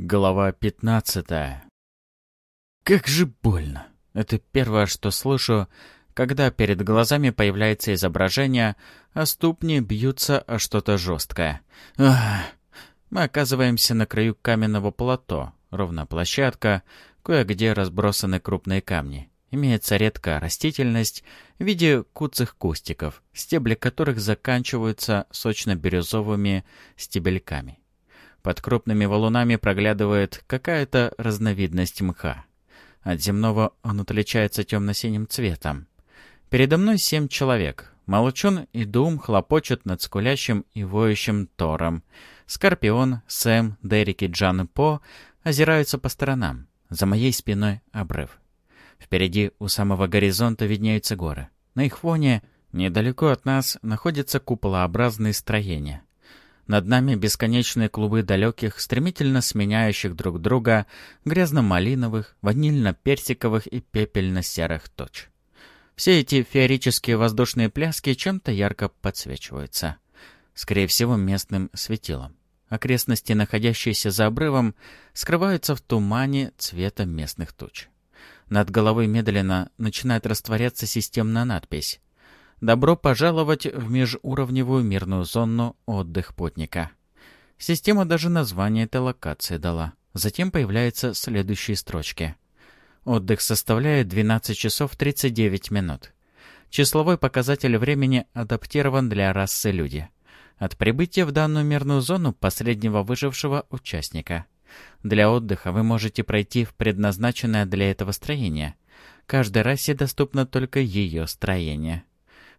Глава 15 Как же больно. Это первое, что слышу, когда перед глазами появляется изображение, а ступни бьются о что-то жесткое. Ах! Мы оказываемся на краю каменного плато, ровно площадка, кое-где разбросаны крупные камни. Имеется редкая растительность в виде куцых кустиков, стебли которых заканчиваются сочно-бирюзовыми стебельками. Под крупными валунами проглядывает какая-то разновидность мха. От земного он отличается темно-синим цветом. Передо мной семь человек. Молчун и Дум хлопочут над скулящим и воющим Тором. Скорпион, Сэм, Дерек и Джан и По озираются по сторонам. За моей спиной обрыв. Впереди у самого горизонта виднеются горы. На их фоне, недалеко от нас, находятся куполообразные строения. Над нами бесконечные клубы далеких, стремительно сменяющих друг друга грязно-малиновых, ванильно-персиковых и пепельно-серых точ. Все эти феерические воздушные пляски чем-то ярко подсвечиваются. Скорее всего, местным светилом. Окрестности, находящиеся за обрывом, скрываются в тумане цвета местных туч. Над головой медленно начинает растворяться системная надпись «Добро пожаловать в межуровневую мирную зону отдых путника». Система даже название этой локации дала. Затем появляются следующие строчки. Отдых составляет 12 часов 39 минут. Числовой показатель времени адаптирован для расы люди. От прибытия в данную мирную зону последнего выжившего участника – для отдыха вы можете пройти в предназначенное для этого строение. Каждой расе доступно только ее строение.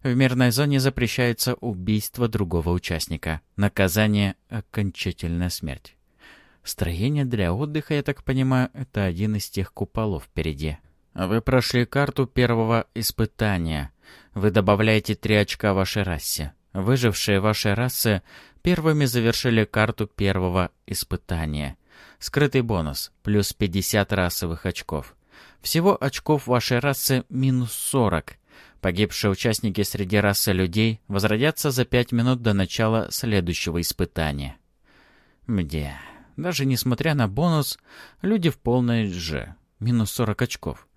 В мирной зоне запрещается убийство другого участника. Наказание — окончательная смерть. Строение для отдыха, я так понимаю, это один из тех куполов впереди. Вы прошли карту первого испытания. Вы добавляете три очка вашей расе. Выжившие вашей расы первыми завершили карту первого испытания. Скрытый бонус – плюс 50 расовых очков. Всего очков вашей расы минус 40. Погибшие участники среди расы людей возродятся за 5 минут до начала следующего испытания. Где? Даже несмотря на бонус, люди в полной же. Минус 40 очков.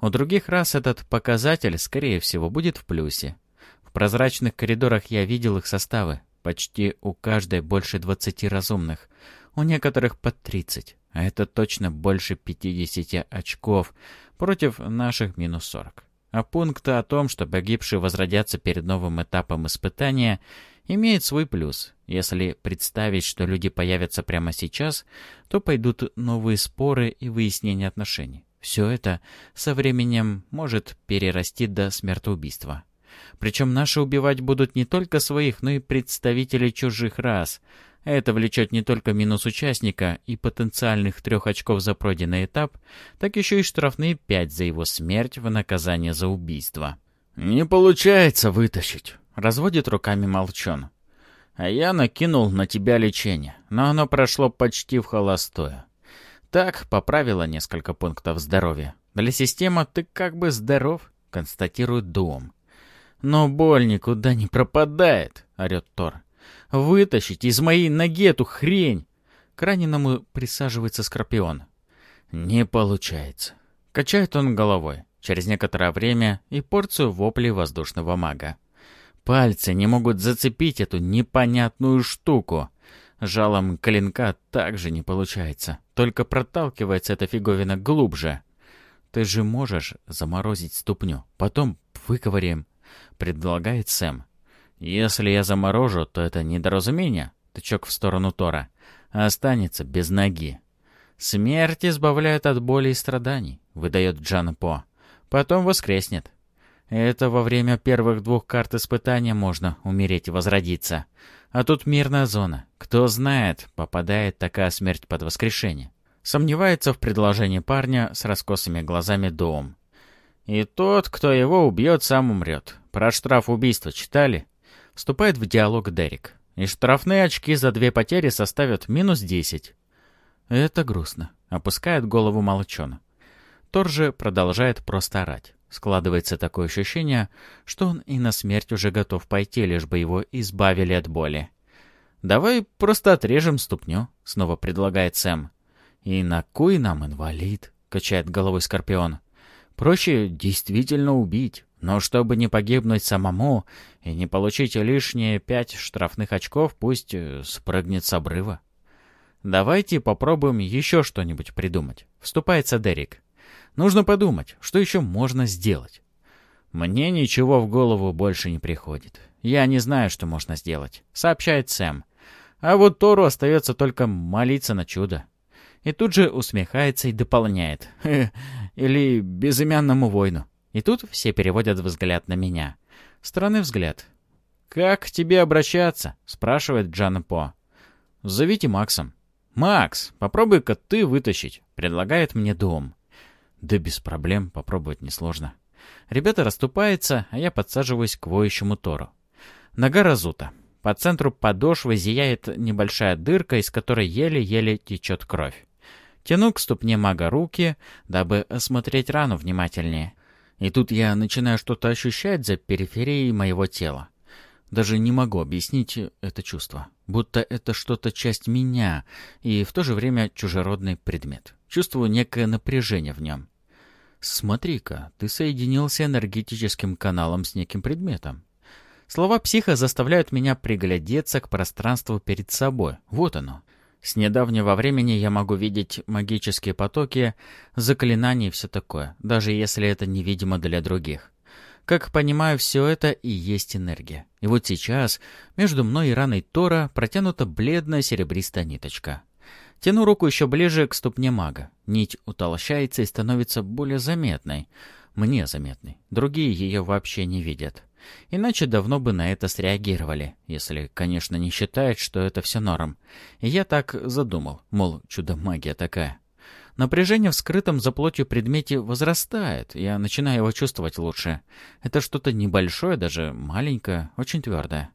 У других рас этот показатель, скорее всего, будет в плюсе. В прозрачных коридорах я видел их составы. Почти у каждой больше 20 разумных у некоторых под 30, а это точно больше 50 очков против наших минус 40. А пункт о том, что погибшие возродятся перед новым этапом испытания, имеет свой плюс. Если представить, что люди появятся прямо сейчас, то пойдут новые споры и выяснение отношений. Все это со временем может перерасти до смертоубийства. Причем наши убивать будут не только своих, но и представителей чужих рас, это влечет не только минус участника и потенциальных трех очков за пройденный этап, так еще и штрафные пять за его смерть в наказание за убийство. «Не получается вытащить», — разводит руками молчон. «А я накинул на тебя лечение, но оно прошло почти в холостое. Так, поправило несколько пунктов здоровья. Для системы ты как бы здоров», — констатирует Дуом. «Но боль никуда не пропадает», — орет Тор. Вытащить из моей ноги эту хрень!» К раненому присаживается Скорпион. «Не получается». Качает он головой. Через некоторое время и порцию воплей воздушного мага. Пальцы не могут зацепить эту непонятную штуку. Жалом клинка также не получается. Только проталкивается эта фиговина глубже. Ты же можешь заморозить ступню. Потом выковыряем, предлагает Сэм. Если я заморожу, то это недоразумение, тычок в сторону Тора, останется без ноги. Смерть избавляет от боли и страданий, выдает Джан По. Потом воскреснет. Это во время первых двух карт испытания можно умереть и возродиться. А тут мирная зона. Кто знает, попадает такая смерть под воскрешение. Сомневается в предложении парня с раскосыми глазами Доум. И тот, кто его убьет, сам умрет. Про штраф убийства читали? Вступает в диалог Дерек. И штрафные очки за две потери составят минус десять. Это грустно. Опускает голову молчона. Тор же продолжает просто орать. Складывается такое ощущение, что он и на смерть уже готов пойти, лишь бы его избавили от боли. «Давай просто отрежем ступню», — снова предлагает Сэм. «И на кой нам инвалид?» — качает головой Скорпион. «Проще действительно убить, но чтобы не погибнуть самому и не получить лишние пять штрафных очков, пусть э, спрыгнет с обрыва». «Давайте попробуем еще что-нибудь придумать», — вступается Дерек. «Нужно подумать, что еще можно сделать». «Мне ничего в голову больше не приходит. Я не знаю, что можно сделать», — сообщает Сэм. А вот Тору остается только молиться на чудо. И тут же усмехается и дополняет. Или безымянному воину. И тут все переводят взгляд на меня. Странный взгляд. «Как к тебе обращаться?» — спрашивает Джан По. «Зовите Максом». «Макс, попробуй-ка ты вытащить», — предлагает мне дом. Да без проблем, попробовать несложно. Ребята расступаются, а я подсаживаюсь к воющему Тору. Нога разута. По центру подошвы зияет небольшая дырка, из которой еле-еле течет кровь. Тяну к ступне мага руки, дабы осмотреть рану внимательнее. И тут я начинаю что-то ощущать за периферией моего тела. Даже не могу объяснить это чувство. Будто это что-то часть меня, и в то же время чужеродный предмет. Чувствую некое напряжение в нем. Смотри-ка, ты соединился энергетическим каналом с неким предметом. Слова психа заставляют меня приглядеться к пространству перед собой. Вот оно. С недавнего времени я могу видеть магические потоки, заклинания и все такое, даже если это невидимо для других. Как понимаю, все это и есть энергия. И вот сейчас между мной и раной Тора протянута бледная серебристая ниточка. Тяну руку еще ближе к ступне мага. Нить утолщается и становится более заметной. Мне заметной. Другие ее вообще не видят. Иначе давно бы на это среагировали, если, конечно, не считают, что это все норм. И я так задумал, мол, чудо-магия такая. Напряжение в скрытом за плотью предмете возрастает, я начинаю его чувствовать лучше. Это что-то небольшое, даже маленькое, очень твердое.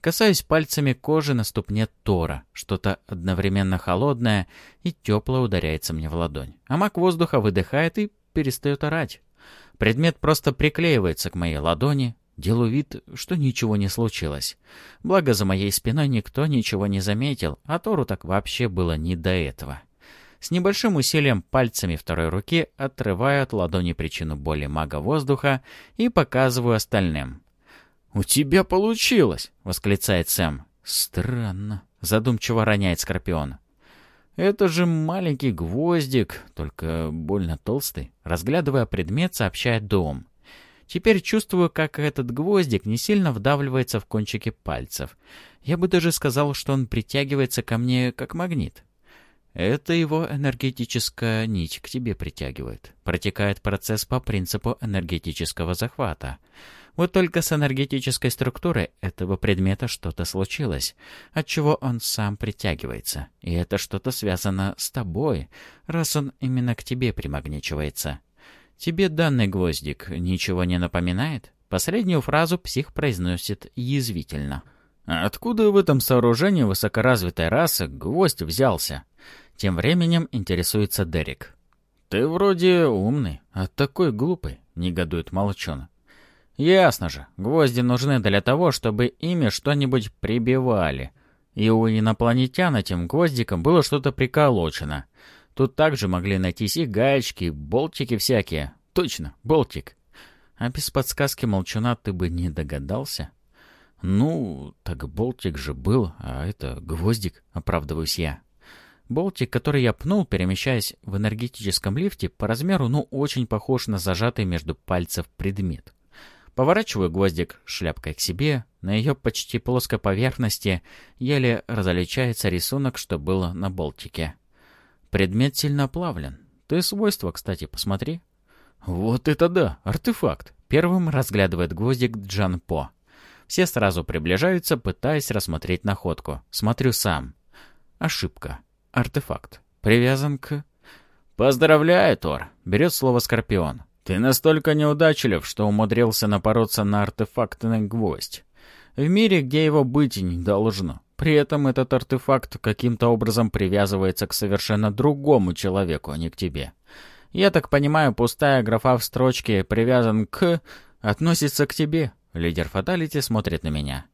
Касаюсь пальцами кожи на ступне Тора. Что-то одновременно холодное и теплое ударяется мне в ладонь. А маг воздуха выдыхает и перестает орать. Предмет просто приклеивается к моей ладони, Делаю вид, что ничего не случилось. Благо, за моей спиной никто ничего не заметил, а Тору так вообще было не до этого. С небольшим усилием пальцами второй руки отрываю от ладони причину боли мага воздуха и показываю остальным. «У тебя получилось!» — восклицает Сэм. «Странно», — задумчиво роняет Скорпион. «Это же маленький гвоздик, только больно толстый», — разглядывая предмет, сообщает Дом. Теперь чувствую, как этот гвоздик не сильно вдавливается в кончики пальцев. Я бы даже сказал, что он притягивается ко мне как магнит. Это его энергетическая нить к тебе притягивает. Протекает процесс по принципу энергетического захвата. Вот только с энергетической структурой этого предмета что-то случилось, от чего он сам притягивается. И это что-то связано с тобой, раз он именно к тебе примагничивается. «Тебе данный гвоздик ничего не напоминает?» Последнюю фразу псих произносит язвительно. «Откуда в этом сооружении высокоразвитой расы гвоздь взялся?» Тем временем интересуется Дерек. «Ты вроде умный, а такой глупый», — негодует Молчон. «Ясно же, гвозди нужны для того, чтобы ими что-нибудь прибивали. И у инопланетян этим гвоздиком было что-то приколочено. Тут также могли найтись и гаечки, болтики всякие. Точно, болтик. А без подсказки молчуна ты бы не догадался? Ну, так болтик же был, а это гвоздик, оправдываюсь я. Болтик, который я пнул, перемещаясь в энергетическом лифте, по размеру, ну, очень похож на зажатый между пальцев предмет. Поворачиваю гвоздик шляпкой к себе, на ее почти плоской поверхности еле различается рисунок, что было на болтике. Предмет сильно оплавлен. Ты свойства, кстати, посмотри. Вот это да, артефакт. Первым разглядывает гвоздик Джан По. Все сразу приближаются, пытаясь рассмотреть находку. Смотрю сам. Ошибка. Артефакт. Привязан к... «Поздравляю, Тор!» — берет слово Скорпион. «Ты настолько неудачлив, что умудрился напороться на артефактный гвоздь. В мире, где его быть не должно. При этом этот артефакт каким-то образом привязывается к совершенно другому человеку, а не к тебе. Я так понимаю, пустая графа в строчке «привязан к» относится к тебе. Лидер Фаталити смотрит на меня.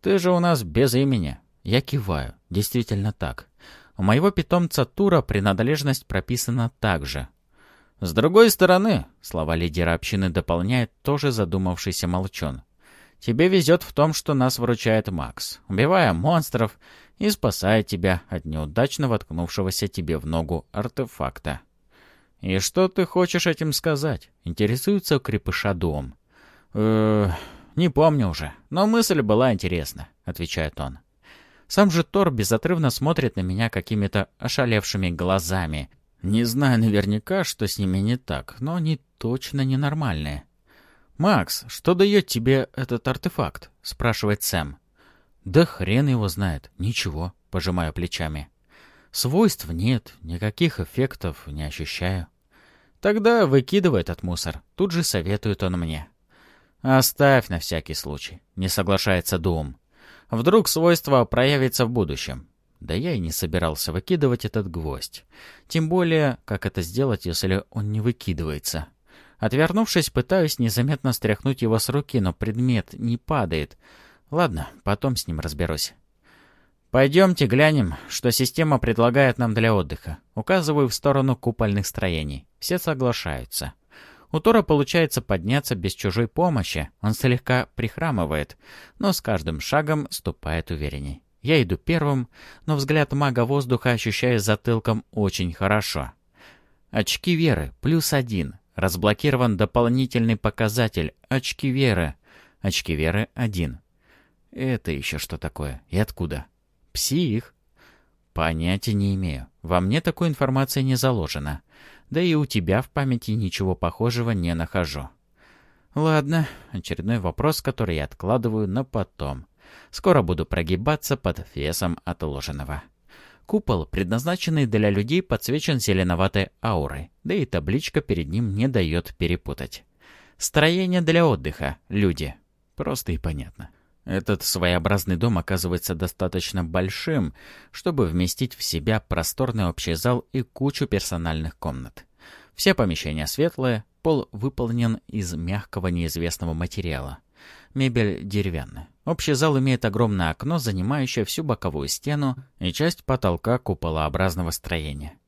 Ты же у нас без имени. Я киваю. Действительно так. У моего питомца Тура принадлежность прописана также. С другой стороны, слова лидера общины дополняет тоже задумавшийся молчон. Тебе везет в том, что нас выручает Макс, убивая монстров и спасая тебя от неудачно воткнувшегося тебе в ногу артефакта. «И что ты хочешь этим сказать?» — интересуется крепыша Дом. «Э, не помню уже, но мысль была интересна», — отвечает он. Сам же Тор безотрывно смотрит на меня какими-то ошалевшими глазами. Не знаю наверняка, что с ними не так, но они точно ненормальные. «Макс, что дает тебе этот артефакт?» — спрашивает Сэм. «Да хрен его знает. Ничего», — пожимаю плечами. «Свойств нет, никаких эффектов не ощущаю». «Тогда выкидывай этот мусор», — тут же советует он мне. «Оставь на всякий случай», — не соглашается Дум. «Вдруг свойство проявится в будущем». Да я и не собирался выкидывать этот гвоздь. Тем более, как это сделать, если он не выкидывается. Отвернувшись, пытаюсь незаметно стряхнуть его с руки, но предмет не падает. Ладно, потом с ним разберусь. «Пойдемте глянем, что система предлагает нам для отдыха». Указываю в сторону купольных строений. Все соглашаются. У Тора получается подняться без чужой помощи. Он слегка прихрамывает, но с каждым шагом ступает уверенней. Я иду первым, но взгляд мага воздуха ощущаю затылком очень хорошо. Очки веры плюс один. Разблокирован дополнительный показатель «Очки веры». Очки веры — один. Это еще что такое? И откуда? Псих? Понятия не имею. Во мне такой информации не заложено. Да и у тебя в памяти ничего похожего не нахожу. Ладно, очередной вопрос, который я откладываю на потом. Скоро буду прогибаться под весом отложенного. Купол, предназначенный для людей, подсвечен зеленоватой аурой, да и табличка перед ним не дает перепутать. Строение для отдыха, люди. Просто и понятно. Этот своеобразный дом оказывается достаточно большим, чтобы вместить в себя просторный общий зал и кучу персональных комнат. Все помещения светлые, пол выполнен из мягкого неизвестного материала. Мебель деревянная. Общий зал имеет огромное окно, занимающее всю боковую стену и часть потолка куполообразного строения.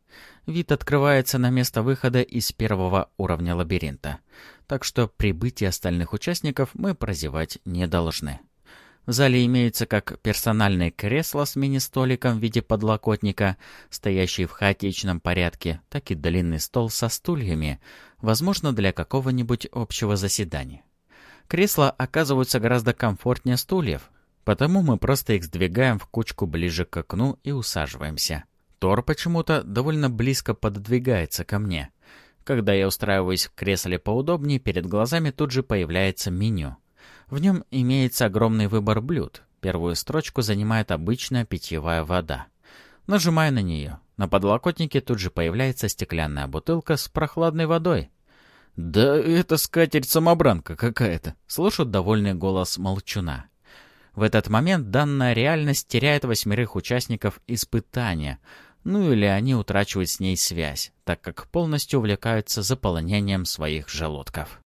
Вид открывается на место выхода из первого уровня лабиринта, так что прибытие остальных участников мы прозевать не должны. В зале имеются как персональные кресла с мини-столиком в виде подлокотника, стоящие в хаотичном порядке, так и длинный стол со стульями, возможно, для какого-нибудь общего заседания. Кресла оказываются гораздо комфортнее стульев, потому мы просто их сдвигаем в кучку ближе к окну и усаживаемся. Тор почему-то довольно близко пододвигается ко мне. Когда я устраиваюсь в кресле поудобнее, перед глазами тут же появляется меню. В нем имеется огромный выбор блюд. Первую строчку занимает обычная питьевая вода. Нажимая на нее. На подлокотнике тут же появляется стеклянная бутылка с прохладной водой. «Да это скатерть-самобранка какая-то», — слышат довольный голос молчуна. В этот момент данная реальность теряет восьмерых участников испытания, ну или они утрачивают с ней связь, так как полностью увлекаются заполнением своих желудков.